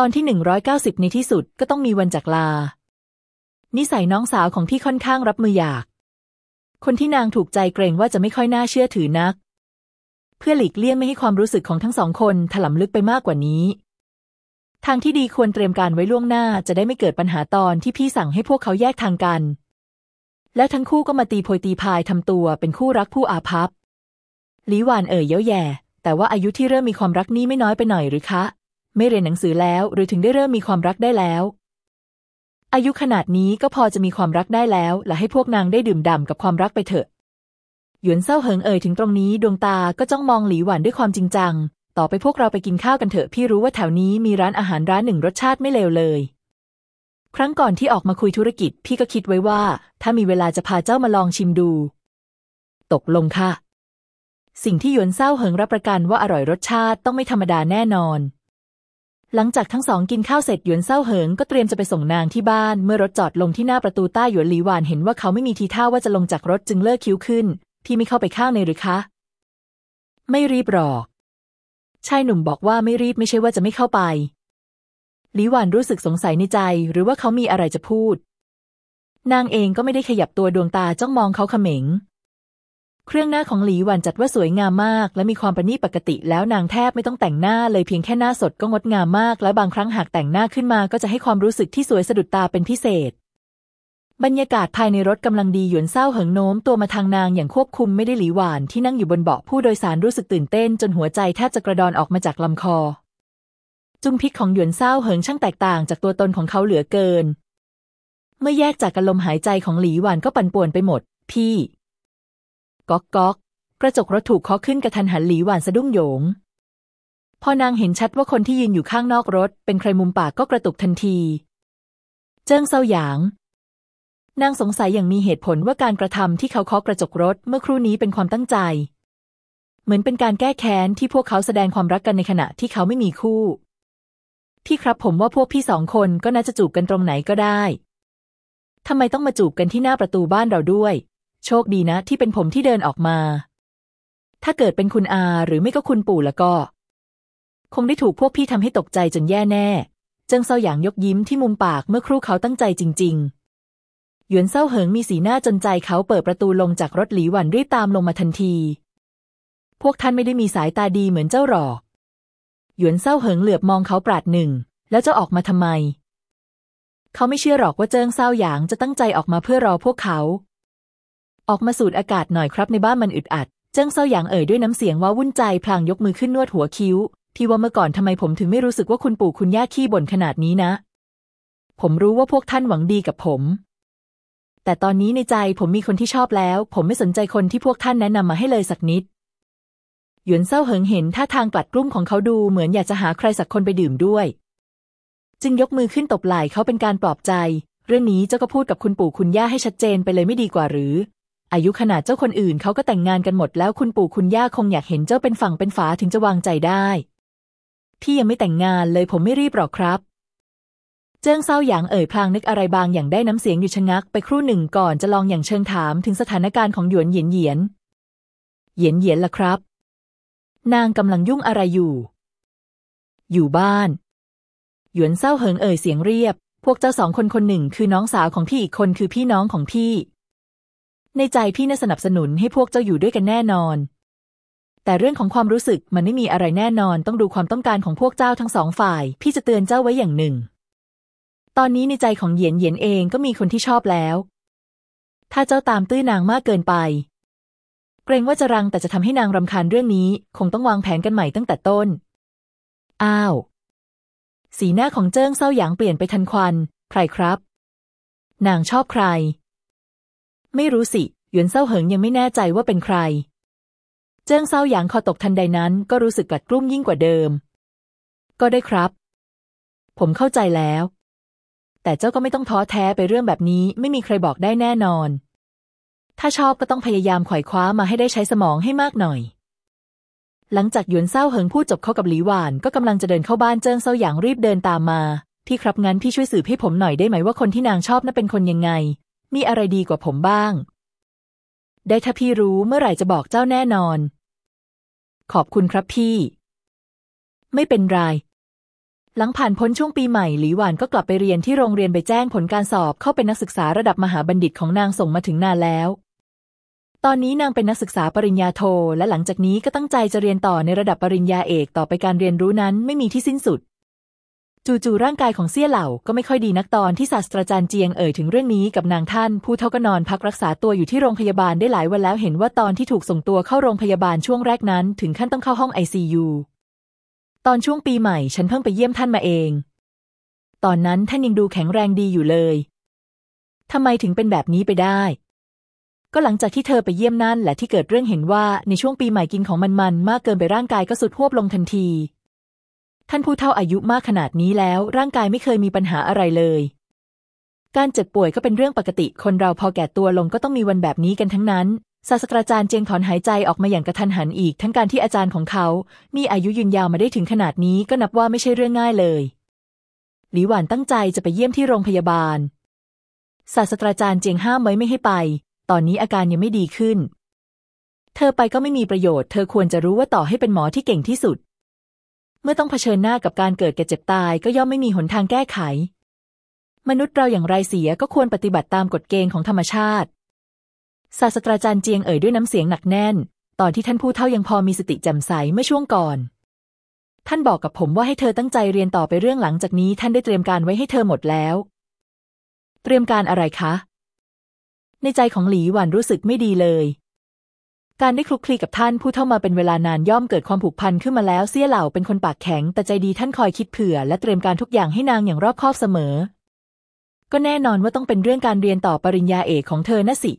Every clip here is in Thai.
ตอนที่หนึ่งร้อยเก้าสิบในที่สุดก็ต้องมีวันจากลา นิสัยน้องสาวของพี่ค่อนข้างรับมืออยาก คนที่นางถูกใจเกรงว่าจะไม่ค่อยน่าเชื่อถือนัก เพื่อหลีกเลี่ยงไม่ให้ความรู้สึกของทั้งสองคนถลำลึกไปมากกว่านี้ ทางที่ดีควรเตรียมการไว้ล่วงหน้าจะได้ไม่เกิดปัญหาตอนที่พี่สั่งให้พวกเขาแยกทางกัน แล้วทั้งคู่ก็มาตีโพยตีพายทำตัวเป็นคู่รักผู้อาภัพหลีหวานเอ่ยเย้าแย่ แต่ว่าอายุที่เริ่มมีความรักนี้ไม่น้อยไปหน่อยหรือคะ ไม่เรียนหนังสือแล้ว หรือถึงได้เริ่มมีความรักได้แล้ว อายุขนาดนี้ก็พอจะมีความรักได้แล้ว และให้พวกนางได้ดื่มด่ำกับความรักไปเถอะ หยวนเศร้าเหิงเอ่ยถึงตรงนี้ดวงตาก็จ้องมองหลีหวานด้วยความจริงจัง ต่อไปพวกเราไปกินข้าวกันเถอะ พี่รู้ว่าแถวนี้มีร้านอาหารร้านหนึ่งรสชาติไม่เลวเลย ครั้งก่อนที่ออกมาคุยธุรกิจ พี่ก็คิดไว้ว่า ถ้ามีเวลาจะพาเจ้ามาลองชิมดู ตกลงค่ะสิ่งที่หยวนเศร้าเหิงรับประกันว่าอร่อยรสชาติต้องไม่ธรรมดาแน่นอน หลังจากทั้งสองกินข้าวเสร็จหยวนเศร้าเหิงก็เตรียมจะไปส่งนางที่บ้าน เมื่อรถจอดลงที่หน้าประตูใต้หยวนหลีหวานเห็นว่าเขาไม่มีทีท่าว่าจะลงจากรถจึงเลิกคิ้วขึ้น พี่ไม่เข้าไปข้างในหรือคะ ไม่รีบหรอก ชายหนุ่มบอกว่าไม่รีบไม่ใช่ว่าจะไม่เข้าไปหลีหวานรู้สึกสงสัยในใจ หรือว่าเขามีอะไรจะพูด นางเองก็ไม่ได้ขยับตัวดวงตาจ้องมองเขาเขม็ง เครื่องหน้าของหลีหวันจัดว่าสวยงามมาก และมีความประณีตปกติแล้วนางแทบไม่ต้องแต่งหน้าเลยเพียงแค่หน้าสดก็งดงามมาก และบางครั้งหากแต่งหน้าขึ้นมาก็จะให้ความรู้สึกที่สวยสะดุดตาเป็นพิเศษ บรรยากาศภายในรถกำลังดีหยวนเศร้าเหิงโน้มตัวมาทางนางอย่างควบคุมไม่ได้หลีหวานที่นั่งอยู่บนเบาะผู้โดยสารรู้สึกตื่นเต้น จนหัวใจแทบจะกระดอนออกมาจากลำคอ จุมพิษของหยวนเศร้าเหิงช่างแตกต่างจากตัวตนของเขาเหลือเกิน เมื่อแยกจากกันลมหายใจของหลีหวานก็ปั่นป่วนไปหมด พี่ ก๊อกก๊อกกระจกรถถูกเคาะขึ้นกระทันหันหลีหวานสะดุ้งโยง พอนางเห็นชัดว่าคนที่ยืนอยู่ข้างนอกรถ เป็นใครมุมปากก็กระตุกทันที เจิ้งเซาหยาง นางสงสัยอย่างมีเหตุผลว่าการกระทำที่เขาเคาะกระจกรถเมื่อครู่นี้เป็นความตั้งใจ เหมือนเป็นการแก้แค้นที่พวกเขาแสดงความรักกันในขณะที่เขาไม่มีคู่ พี่ครับผมว่าพวกพี่สองคนก็น่าจะจูบกันตรงไหนก็ได้ทำไมต้องมาจูบกันที่หน้าประตูบ้านเราด้วย โชคดีนะที่เป็นผมที่เดินออกมา ถ้าเกิดเป็นคุณอาหรือไม่ก็คุณปู่แล้วก็ คงได้ถูกพวกพี่ทำให้ตกใจจนแย่แน่ เจิงเซาหยางยกยิ้มที่มุมปากเมื่อครู่เขาตั้งใจจริง ๆ หยวนเซาเหิงมีสีหน้าจนใจเขาเปิดประตูลงจากรถหลีหวันรีบตามลงมาทันที พวกท่านไม่ได้มีสายตาดีเหมือนเจ้าหรอกหยวนเซาเหิงเหลือบมองเขาปราดหนึ่ง แล้วจะออกมาทำไม เขาไม่เชื่อหรอกว่าเจิงเซาหยางจะตั้งใจออกมาเพื่อรอพวกเขา ออกมาสูดอากาศหน่อยครับในบ้านมันอึดอัด เจิ้งเซาหยางเอ่ยด้วยน้ำเสียงว่าวุ่นใจ พลางยกมือขึ้นนวดหัวคิ้ว ที่ว่าเมื่อก่อนทำไมผมถึงไม่รู้สึกว่าคุณปู่คุณย่าขี้บ่นขนาดนี้นะ ผมรู้ว่าพวกท่านหวังดีกับผม แต่ตอนนี้ในใจผมมีคนที่ชอบแล้ว ผมไม่สนใจคนที่พวกท่านแนะนำมาให้เลยสักนิด หยวนเซาเหิงเห็นท่าทางกลัดกลุ้มของเขาดูเหมือนอยากจะหาใครสักคนไปดื่มด้วย จึงยกมือขึ้นตบไหล่เขาเป็นการปลอบใจ เรื่องนี้เจ้าก็พูดกับคุณปู่คุณย่าให้ชัดเจนไปเลยไม่ดีกว่าหรือ อายุขนาดเจ้าคนอื่นเขาก็แต่งงานกันหมดแล้วคุณปู่คุณย่าคงอยากเห็นเจ้าเป็นฝั่งเป็นฝาถึงจะวางใจได้ พี่ยังไม่แต่งงานเลยผมไม่รีบหรอกครับ เจิ้งเศร้าหยางเอ่ยพลางนึกอะไรบางอย่างได้น้ำเสียงอยู่ชะงักไปครู่หนึ่งก่อนจะลองอย่างเชิงถามถึงสถานการณ์ของหยวนเหยียนเหยียนเหยียนเหยียนล่ะครับ นางกำลังยุ่งอะไรอยู่ อยู่บ้าน หยวนเศร้าเหิงเอ่ยเสียงเรียบ พวกเจ้าสองคนคนหนึ่งคือน้องสาวของพี่อีกคนคือพี่น้องของพี่ ในใจพี่น่าสนับสนุนให้พวกเจ้าอยู่ด้วยกันแน่นอน แต่เรื่องของความรู้สึกมันไม่มีอะไรแน่นอนต้องดูความต้องการของพวกเจ้าทั้งสองฝ่าย พี่จะเตือนเจ้าไว้อย่างหนึ่ง ตอนนี้ในใจของเหยียนเหยียนเองก็มีคนที่ชอบแล้ว ถ้าเจ้าตามตื้อนางมากเกินไป เกรงว่าจะรังแต่จะทำให้นางรำคาญเรื่องนี้ คงต้องวางแผนกันใหม่ตั้งแต่ต้น อ้าว สีหน้าของเจิ้งเศร้าหยางเปลี่ยนไปทันควัน ใครครับ นางชอบใคร ไม่รู้สิ หยวนเซาเหิงยังไม่แน่ใจว่าเป็นใคร เจิ้งเซาหยางคอตกทันใดนั้นก็รู้สึกกัดกลุ้มยิ่งกว่าเดิม ก็ได้ครับ ผมเข้าใจแล้ว แต่เจ้าก็ไม่ต้องท้อแท้ไปเรื่องแบบนี้ไม่มีใครบอกได้แน่นอน ถ้าชอบก็ต้องพยายามขวายคว้ามาให้ได้ใช้สมองให้มากหน่อย หลังจากหยวนเซาเหิงพูดจบเข้ากับหลีหวานก็กำลังจะเดินเข้าบ้านเจิ้งเซาหยางรีบเดินตามมาพี่ครับงั้นพี่ช่วยสืบให้ผมหน่อยได้ไหมว่าคนที่นางชอบน่ะเป็นคนยังไง มีอะไรดีกว่าผมบ้าง ได้ถ้าพี่รู้เมื่อไหร่จะบอกเจ้าแน่นอน ขอบคุณครับพี่ ไม่เป็นไร หลังผ่านพ้นช่วงปีใหม่หลีหวานก็กลับไปเรียนที่โรงเรียนไปแจ้งผลการสอบเข้าเป็นนักศึกษาระดับมหาบัณฑิตของนางส่งมาถึงนานแล้ว ตอนนี้นางเป็นนักศึกษาปริญญาโท และหลังจากนี้ก็ตั้งใจจะเรียนต่อในระดับปริญญาเอกต่อไปการเรียนรู้นั้นไม่มีที่สิ้นสุด จู่ๆร่างกายของเซี่ยเหล่าก็ไม่ค่อยดีนักตอนที่ศาสตราจารย์เจียงเอ่ยถึงเรื่องนี้กับนางท่าน ผู้เท่าก็นอนพักรักษาตัวอยู่ที่โรงพยาบาลได้หลายวันแล้วเห็นว่าตอนที่ถูกส่งตัวเข้าโรงพยาบาลช่วงแรกนั้น ถึงขั้นต้องเข้าห้องไอซียูตอนช่วงปีใหม่ฉันเพิ่งไปเยี่ยมท่านมาเอง ตอนนั้นท่านยังดูแข็งแรงดีอยู่เลยทำไมถึงเป็นแบบนี้ไปได้ ก็หลังจากที่เธอไปเยี่ยมนั่นแหละที่เกิดเรื่องเห็นว่าในช่วงปีใหม่กินของมันๆมากเกินไปร่างกายก็สุดหวบลงทันที ท่านผู้เฒ่าอายุมากขนาดนี้แล้ว ร่างกายไม่เคยมีปัญหาอะไรเลย การเจ็บป่วยก็เป็นเรื่องปกติ คนเราพอแก่ตัวลงก็ต้องมีวันแบบนี้กันทั้งนั้นศาสตราจารย์เจียงถอนหายใจออกมาอย่างกระทันหันอีก ทั้งการที่อาจารย์ของเขา มีอายุยืนยาวมาได้ถึงขนาดนี้ก็นับว่าไม่ใช่เรื่องง่ายเลย หลีหวานตั้งใจจะไปเยี่ยมที่โรงพยาบาล ศาสตราจารย์เจียงห้ามไว้ไม่ให้ไป ตอนนี้อาการยังไม่ดีขึ้น เธอไปก็ไม่มีประโยชน์ เธอควรจะรู้ว่าต่อให้เป็นหมอที่เก่งที่สุด เมื่อต้องเผชิญหน้ากับการเกิดแก่เจ็บตายก็ย่อมไม่มีหนทางแก้ไข มนุษย์เราอย่างไรเสียก็ควรปฏิบัติตามกฎเกณฑ์ของธรรมชาติ ศาสตราจารย์เจียงเอ่ยด้วยน้ำเสียงหนักแน่น ตอนที่ท่านผู้เฒ่ายังพอมีสติแจ่มใสเมื่อช่วงก่อน ท่านบอกกับผมว่าให้เธอตั้งใจเรียนต่อไปเรื่องหลังจากนี้ ท่านได้เตรียมการไว้ให้เธอหมดแล้ว เตรียมการอะไรคะ ในใจของหลีหวันรู้สึกไม่ดีเลย การได้คลุกคลีกับท่านผู้เท่ามาเป็นเวลานานย่อมเกิดความผูกพันขึ้นมาแล้วเสี่ยเหล่าเป็นคนปากแข็ง แต่ใจดีท่านคอยคิดเผื่อ และเตรียมการทุกอย่างให้นางอย่างรอบคอบเสมอ ก็แน่นอนว่าต้องเป็นเรื่องการเรียนต่อปริญญาเอกของเธอนะสิ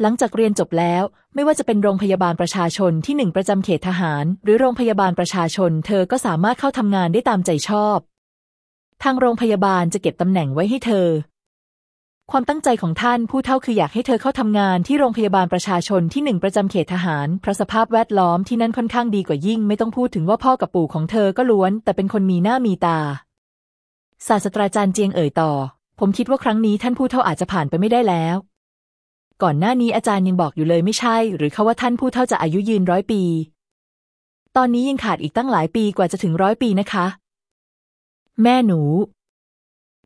หลังจากเรียนจบแล้ว ไม่ว่าจะเป็นโรงพยาบาลประชาชนที่หนึ่งประจำเขตทหาร หรือโรงพยาบาลประชาชน เธอก็สามารถเข้าทำงานได้ตามใจชอบ ทางโรงพยาบาลจะเก็บตำแหน่งไว้ให้เธอ ความตั้งใจของท่านผู้เฒ่าคืออยากให้เธอเข้าทำงานที่โรงพยาบาลประชาชนที่หนึ่งประจำเขตทหาร เพราะสภาพแวดล้อมที่นั่นค่อนข้างดีกว่ายิ่ง ไม่ต้องพูดถึงว่าพ่อกับปู่ของเธอก็ล้วน แต่เป็นคนมีหน้ามีตา ศาสตราจารย์เจียงเอ่ยต่อ ผมคิดว่าครั้งนี้ท่านผู้เฒ่าอาจจะผ่านไปไม่ได้แล้ว ก่อนหน้านี้อาจารย์ยังบอกอยู่เลยไม่ใช่ หรือเขาว่าท่านผู้เฒ่าจะอายุยืนร้อยปี ตอนนี้ยังขาดอีกตั้งหลายปีกว่าจะถึงร้อยปีนะคะ แม่หนู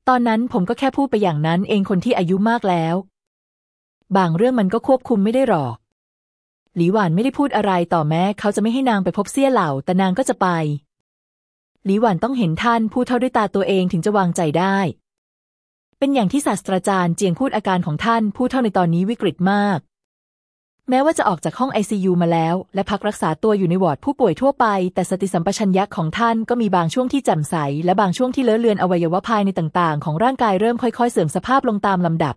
ตอนนั้นผมก็แค่พูดไปอย่างนั้นเองคนที่อายุมากแล้ว บางเรื่องมันก็ควบคุมไม่ได้หรอก หลีหวานไม่ได้พูดอะไรต่อแม้เขาจะไม่ให้นางไปพบเสี่ยเหล่า แต่นางก็จะไป หลีหวานต้องเห็นท่านผู้เท่าด้วยตาตัวเองถึงจะวางใจได้ เป็นอย่างที่ศาสตราจารย์เจียงพูดอาการของท่านผู้เท่าในตอนนี้วิกฤตมาก แม้ว่าจะออกจากห้องไอซมาแล้ว และพักรักษาตัวอยู่ในวอร์ดผู้ป่วยทั่วไป แต่สติสัมปชัญญะของท่านก็มีบางช่วงที่แจ่มใส และบางช่วงที่เลอะเลือนอวัยวะภายในต่างๆ ของร่างกายเริ่มค่อยๆ เสื่อมสภาพลงตามลำดับ